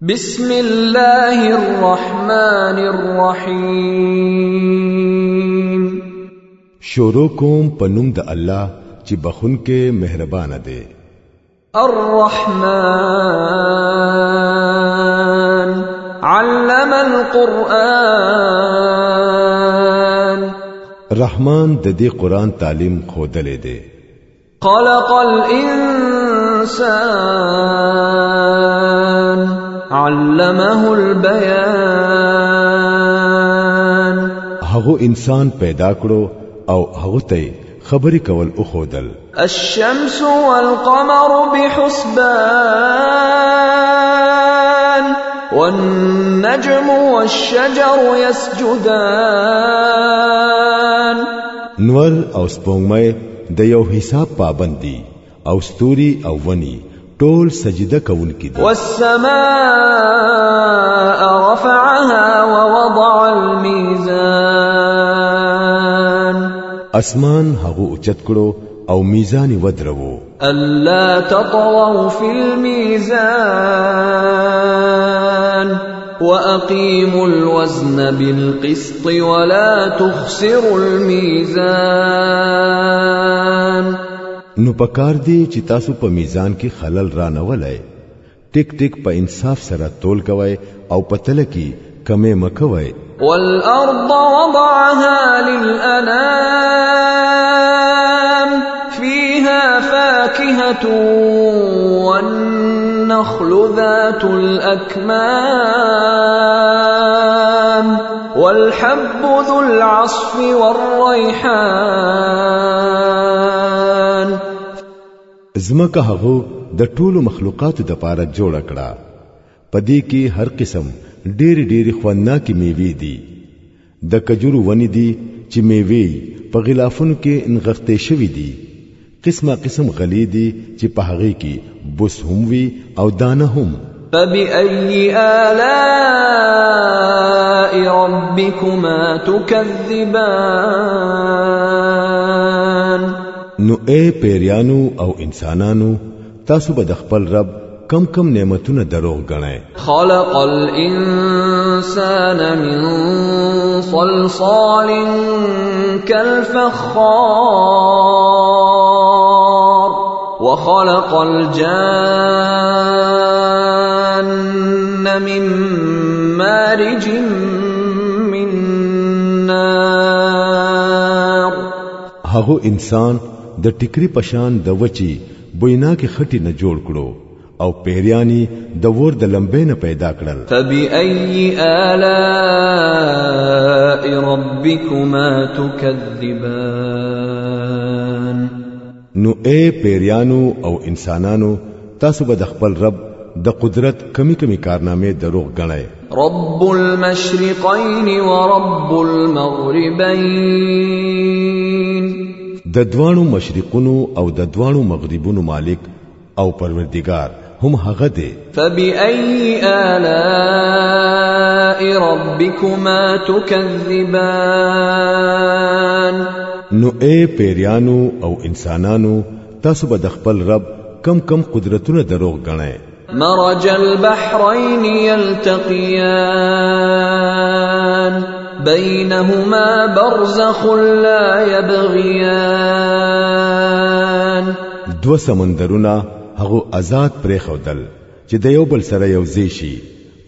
بسم الله الرحمن الرحیم شروع کوم پنوم د الله چې بخون کې مهربان دی الرحمن علم القرآن رحمان د دې قران تعلیم خودلې دی خلق الانسان علمه البيان هغه انسان پیدا کړو او هغه ته خبرې کول او خودل الشمس والقمر بحسبان والنجم والشجر يسجدان نور او سپوږمۍ د یو حساب پابند دي او ستوري او ونی ټول سجده کول کی دي والسماء رفعها ووضع الميزان اسمان هغه اوچت کړو او میزان ودرو الله تطغوا في الميزان واقيموا الوزن بالقسط ولا تخسروا الميزان نو پکار دی چې تاسو په میزان کې خلل را نه ولای ټیک ټیک په انصاف سره تول کوي او پتل کې کمې مکوي والارض وضعها للانام فيها فاكهه والنخل ذات الاكمام والحب ذو العصف والريحان زمکه هغه د ټولو مخلوقاتو د پاره جوړ کړه پدې کې هر قسم ډېری ډېری خوندناکي میوې دي د کجورو ونې دي چې میوې په غلافونو کې انغختې شوې دي قسمه قسم غلې دي چې په هغه کې بوس هم وي او دانه هم فبأي آلاء ربكما تكذبان نو اے پیریانو او انسانانو تاسو به د خپل رب کم کم نعمتونه دروغ غنئ خلق الانسان من صلصال كالفخار وخلق الجان لنجعلن من مارج من نار هغه انسان د ټیکری پشان د وچی بوینا کې خټي نه جوړ کړو او پیریانی د ور د لمبې نه پیدا کړل تبي اي الاء ربكما تكذبان نو اے پیریانو او انسانانو تاسو به د خپل رب د قدرت کمی کمی کارنامه دروغ غنای رب المشرقین و رب المغربین د دوانو مشرقونو او د دوانو مغربونو مالک او پروردگار هم هغه دی فبأي آلاء ربكما تكذبان نو اے پیریانو او انسانانو تاسو به د خپل رب کم کم قدرتونه دروغ غنئ مرج البحرين يلتقيان بينهما برزخ لا يبغيان دو سمندرونه هغه آزاد پرې خودل چې د یو بل سره یو ځای شي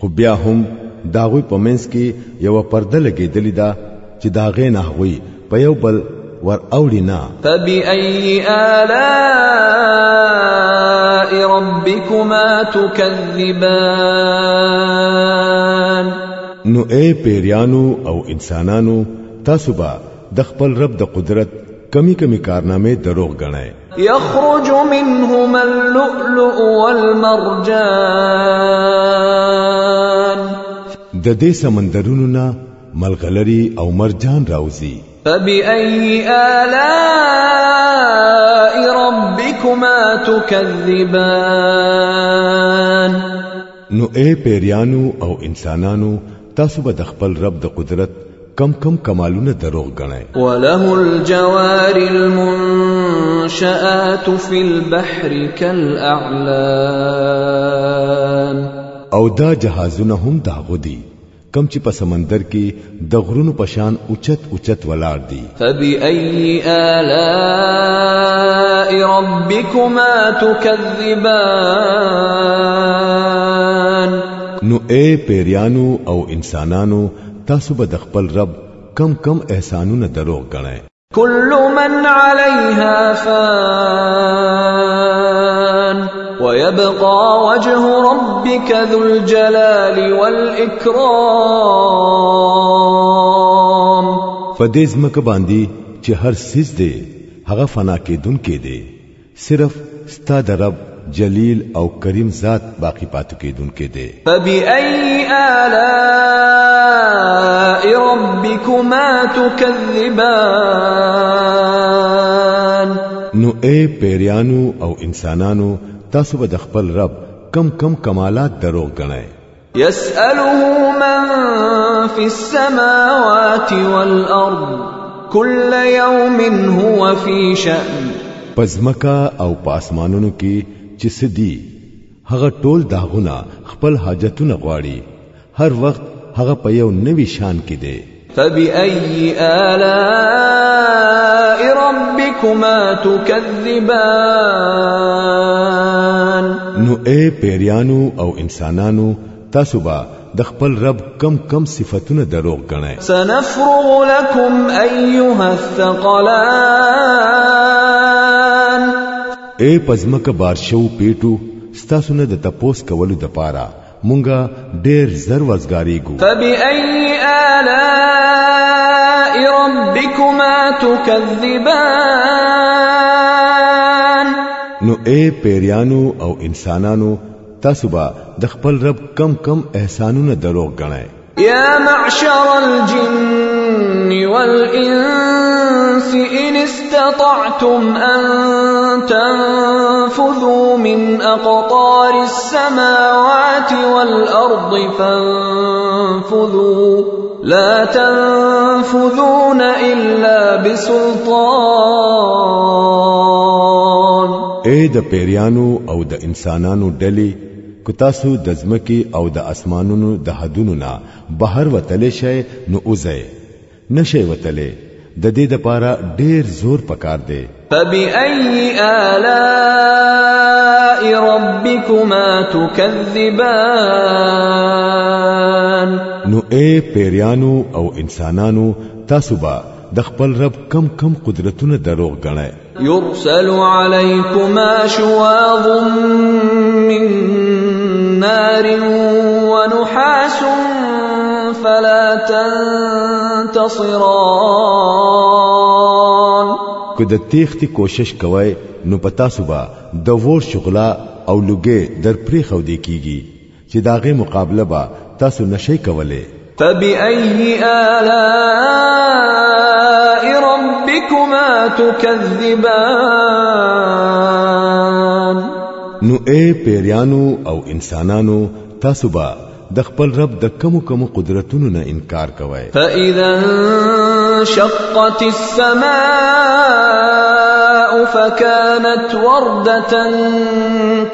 خو بیا هم داغوی پمنس کې یو پرده لګېدلې ده چې داغې نه هوي په یو بل ور اوړي نه فبأي آلاء ربكما تكذبان نو اے پیریانو او انسانانو تاسو به د خپل رب د قدرت کمی کمی کارنامه دروغ غنئ يخرج منهما اللؤلؤ والمرجان د دې سمندرونو نه ملغلری او مرجان راوزي فبأي آلاء ربكما تكذبان نو اے پیریانو او انسانانو تاسو به د خپل رب د قدرت کم کم کمالونه دروغ غنئ وله الجوار المنشآت في البحر كالأعلام او دا جهازونه هم دا غدي کم چې په سمندر کې د غرونو پشان اوچت اوچت ولاړ دي فبأي آلاء ربكما تكذبان نو اے پیریانو او انسانانو تاسو به د خپل رب کم کم احسانونه دروغ ګڼئ كل من عليها فان ويبقى وجه ربك ذو الجلال والإكرام فدیز مکه باندې چې هر سیز دی هغه فنا کېدون کې دی صرف ستا د رب جلیل او کریم ذات باقی پاتې کېدون کې دی فبأي آلاء ربكما تكذبان نو اے پیریانو او انسانانو تاسو به د خپل رب کم کم کمالات دروغ غنئ يسأله من في السماوات والأرض كل يوم هو في شأن پزمکا او پاسمانونو کې چې سدي هغه ټول داغونه خپل حاجتونه غواړي هر وخت هغه په یو نوي شان کې دی فبأي آلاء ربكما تكذبان نو اے پیریانو او انسانانو تاسو به د خپل رب کم کم صفاتونه دروغ غنئ سنفرغ لكم ايها الثقلان اے پزمک بارشو پیټو ستاسو نه د تپوس کولو د پاره مونږه ډېر زر وزګاریږو فبأي آلاء ربكما تكذبان نو اے پیریانو او انسانانو تاسو به د خپل رب کم کم احسانونه دروغ غنئ یا معشر الجن الجن والإنس إن استطعتم أن تنفذوا من أقطار السماوات والأرض فانفذوا لا تنفذون إلا بسلطان اے د پیریانو او د انسانانو ډلې کو تاسو د ځمکې او د اسمانونو د حدونو نه بهر وتلی شئ نو اوځئ نشي وتلې د دې لپاره ډېر زور پکار دی فبأي آلاء ربكما تكذبان نو اے پیریانو او انسانانو تاسو به د خپل رب کم کم قدرتونه دروغ غنئ يرسل عليكما شواظ من نار ونحاس فلا تنتصران که د تیختی کوشش کوي نو پتا صبح د وور شغلا او لګې در پری خو دی کیږي چې داغه مقابله با تاسو نشي کوله فبأي آلاء ربكما تكذبان نو اے پیریانو او انسانانو تاسو به د خپل رب د کمو کمو قدرتونو نه انکار کوي فاذا شقت السماء فكانت ورده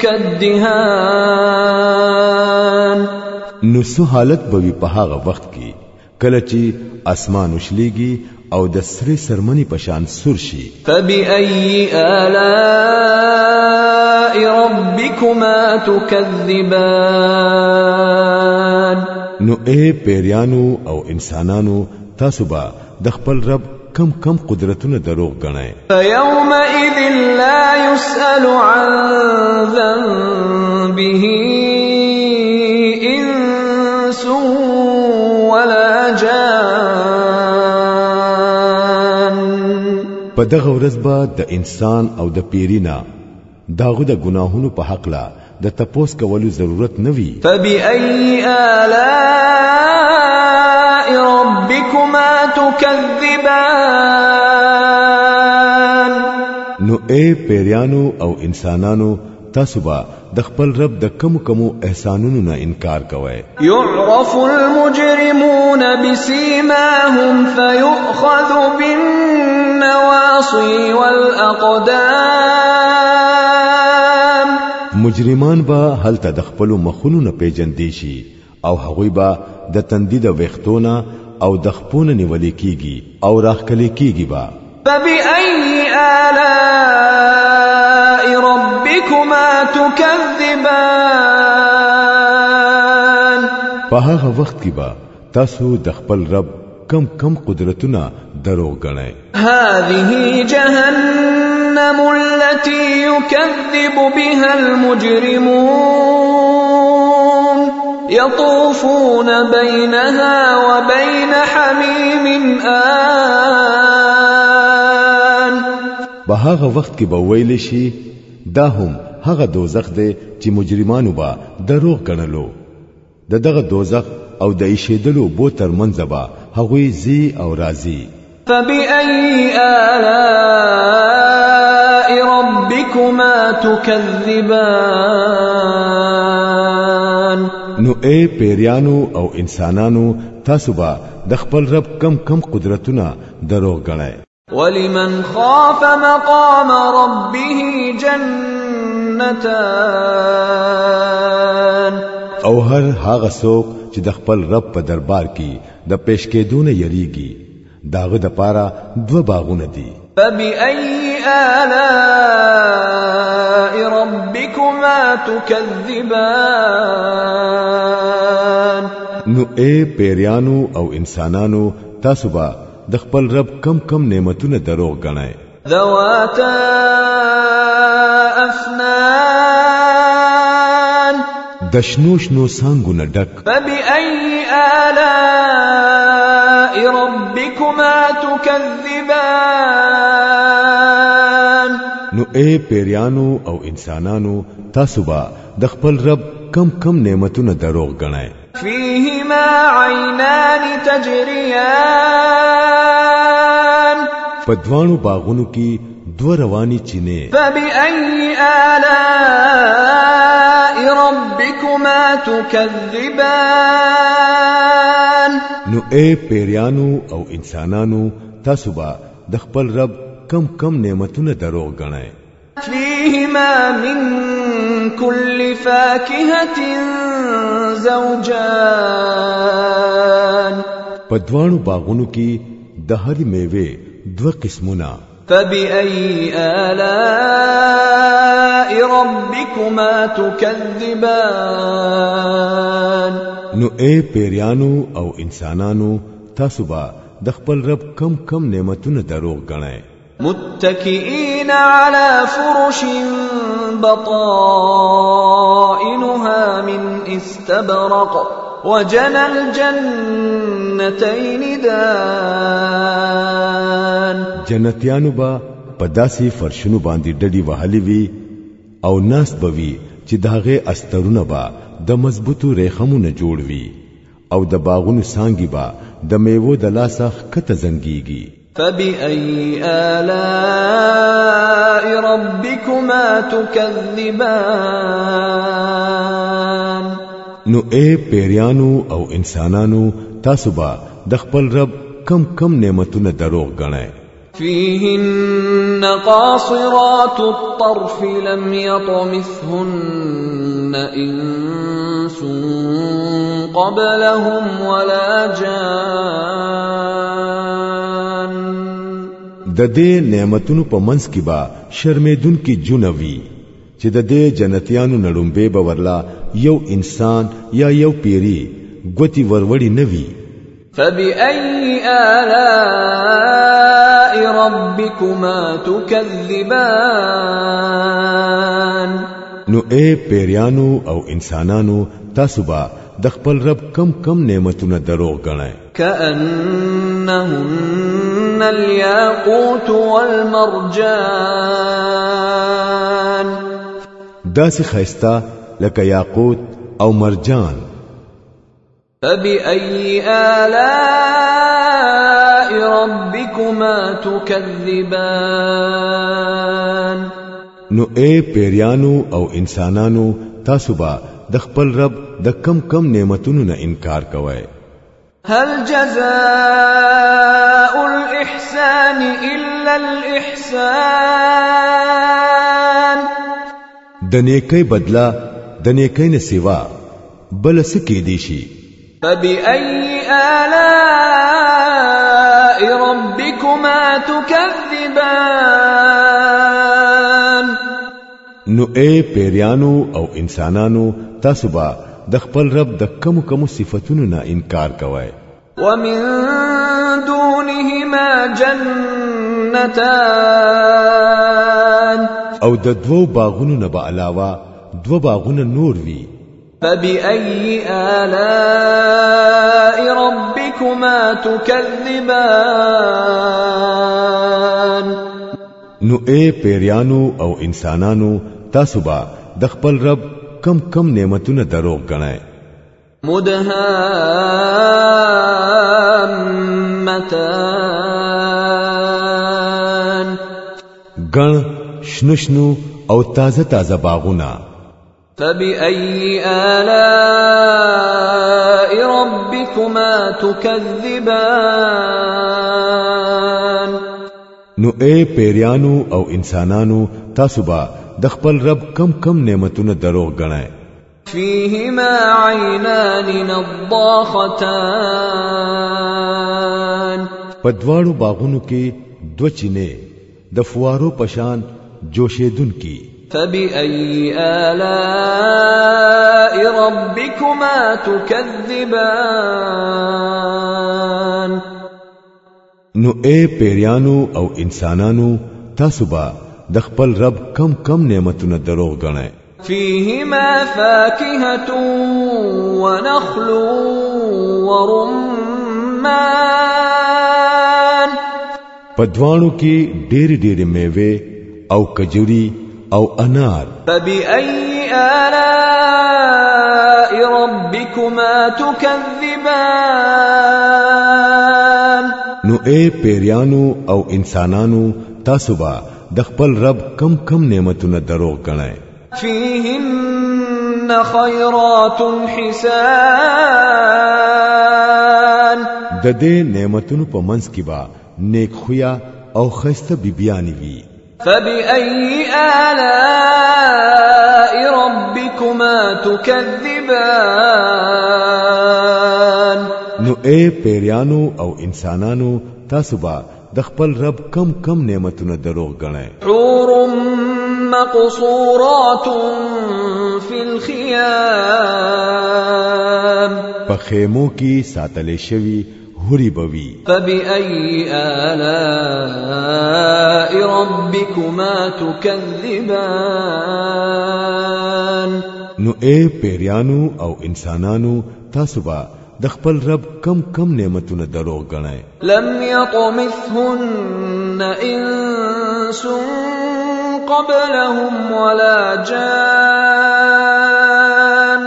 كالدهان نو سو حالت به په هغه وخت کې کله چې اسمان وشليږي او د سری سرمنی پشان سور شي فبأي آلاء ربكما تكذبان نو اے پیریانو او انسانانو تاسو به د خپل رب کم کم قدرتونه دروغ غنئ فيومئذ لا يسأل عن ذنبه انس ولا جان په دغه ورځ به د انسان او د پیرینا داغه د ګناهونو په حق لا د تپوس کولو ضرورت نه وي فبأي آلاء ربكما تكذبان نو اے پیریانو او انسانانو تاسو به د خپل رب د کم کمو احسانونو نه انکار کوئ يعرف المجرمون بسيماهم فيؤخذ بالنواصي والاقدام مجرمان به هلته د خپل مخونو نه پیجن شي او هغوی به د تندې د وختونه او د خپونه نیولې کیږي او راخ کلي کیږي با فبأي آلاء ربكما تكذبان په هغه وخت کې با تاسو د خپل رب کم کم قدرتونه درو غنئ هذه جهنم التي يكذب بها المجرمون يطوفون بينها وبين حميم آن بهاغه وخت کې به ویل شي دا هم هغه دوزخ دی چې مجرمانو با دروغ ګڼلو د دغه دوزخ او د ایشیدلو بو تر منځ با هغوی زی او راضی فبأي آلاء ربكما تكذبان نو اے پیریانو او انسانانو تاسو به د خپل رب کم کم قدرتونه دروغ ګڼئ ولمن خاف مقام ربه جنتان او هر هغه څوک چې د خپل رب په دربار کې د پېښ کېدون یریږي داغه د پاره دوه باغونه دي فبأي آلاء ربكما تكذبان نو اے پیریانو او انسانانو تاسو به د خپل رب کم کم نعمتونه دروغ غنای ذواتا افنان د شنوش نو سانګو نه ډک فبأي آلاء ربكما تكذبان نو اے پیریانو او انسانانو تاسو با د خپل رب کم کم نعمتونه دروغ غنای فيهما عينان تجريان پدوانو باغونو کې دو رواني چینه فبأي آلاء ربكما تكذبان نو اے پیریانو او انسانانو تاسو به د خپل رب کم کم نعمتونه دروغ غنئ فيهما من كل فاكهه زوجان پدوانو باغونو کې د هر میوه دوه قسمونه فبأي آلاء ربكما تكذبان نو اے پیریانو او انسانانو تاسو به د خپل رب کم کم نعمتونه دروغ ګڼئ متكئين على فرش بطائنها من استبرق وجنى الجنتين دان جنتیانو با پداسي فرشونو باندې ډډي وهلي وي او ناس بوي چې داغه استرونه با د مضبوطو ریخمونو جوړ وي او د باغونو سانګي با د میوو د لاسخ کته زنګيږي فبأي آلاء ربكما تكذبان نو اے پیریانو او انسانانو تاسو به د خپل رب کم کم نعمتونه دروغ غنئ فيهن قاصرات الطرف لم يطمثهن انس قبلهم ولا جان د دې نعمتونو په منځ کې با شرمېدون کې جنوي چې د دې جنتیانو نړومبه به ورلا یو انسان یا یو پیری ګوتی وروري نوي فبأي آلاء ربكما تكذبان نو اے پیریانو او انسانانو تاسو با د خپل رب کم کم نعمتونه دروغ غنئ کأنهم هن الياقوت والمرجان داسې خيستا لکه یاقوت او مرجان فبأي آلاء ربكما تكذبان نو اے پیریانو او انسانانو تاسو به د خپل رب د کم کم نعمتونو نه انکار کوئ هل جزاء الإحسان إلا الإحسان د نیکۍ بدله د نیکۍ نه سیوا بل څه کې دی شي فبأي آلاء ربكما تكذبان نو اے پیریانو او انسانانو تاسو به د خپل رب د کم کم صفاتونو نه انکار کوي ومن دونهما جنتان او د دوو باغونو نه به علاوه دوه باغونه نور وي فبأي آلاء ربكما تكذبان نو اے پیریانو او انسانانو تاسو به د خپل رب کم کم نعمتونه دروغ ګڼای مدهمتان ګڼ شنشنو او تازه تازه باغونه فبأي آلاء ربكما تكذبان نو اے پیریانو او انسانانو تاسو به د خپل رب کم کم نعمتونه دروغ ګڼای فيهما عينان نضاختان په دواړو باغونو کې دو چینه د فوارو پشان جوشیدون کی فبأي آلاء ربكما تكذبان نو اے پیریانو او انسانانو تاسو به د خپل رب کم کم نعمتونه دروغ ګڼي فيهما فاكهة ونخل ورمان پدوانو کې ډېر ډېر میوه او کجوري او انار فبأي آلاء ربكما تكذبان نو اے پیریانو او انسانانو تاسو به د خپل رب کم کم نعمتونه دروغ ګڼای فیهن خیرات حسان د دې نعمتونو په منځ کې با نیک خویا او خسته بیبیانی وی فبأي آلاء ربكما تكذبان نو اے پیریانو او انسانانو تاسو با د خپل رب کم کم نعمتونه دروغ غنه حور مقصورات فی الخيام په خیمو کې ساتلې شوی حوري بوي فبأي آلاء ربكما تكذبان نو اے پیریانو او انسانانو تاسو به د خپل رب کم کم نعمتونه دروغ غنای لم یطمثهن انس قبلهم ولا جان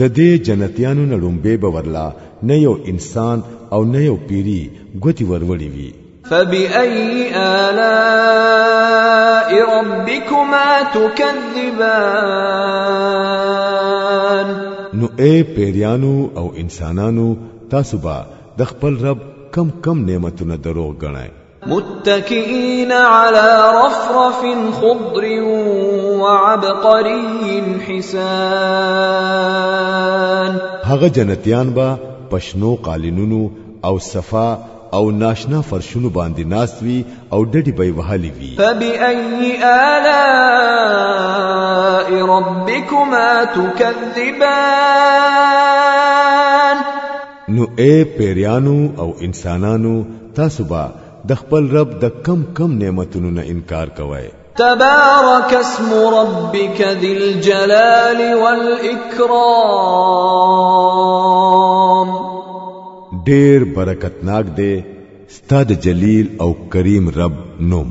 د دې جنتیانو نه لومبه بورلا نه یو انسان او نه یو پیری ګوتی ورولې وی فبأي آلاء ربكما تكذبان نو اے پیریانو او انسانانو تاسو به د خپل رب کم کم نعمتونه دروغ ګڼئ متكئين على رفرف خضر وعبقري حسان هغه جنتیان با پشنو قالینونو او صفا او ناشنا فرشونو باندې ناست وي او ډډې به وهلي وي فبأي آلاء ربكما تكذبان نو اے پیریانو او انسانانو تاسو به د خپل رب د کم کم نعمتونو نه انکار کوئ تبارك اسم ربك ذي الجلال والإكرام ډیر برکتناک دی ستاد جلیل او کریم رب نوم